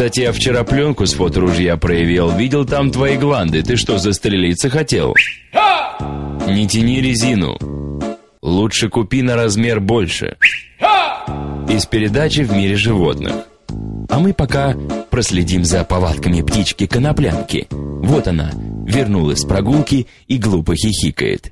Кстати, я вчера пленку с фоторужья проявил. Видел там твои гланды. Ты что, застрелиться хотел? Не тяни резину. Лучше купи на размер больше. Из передачи «В мире животных». А мы пока проследим за повадками птички-коноплянки. Вот она, вернулась с прогулки и глупо хихикает.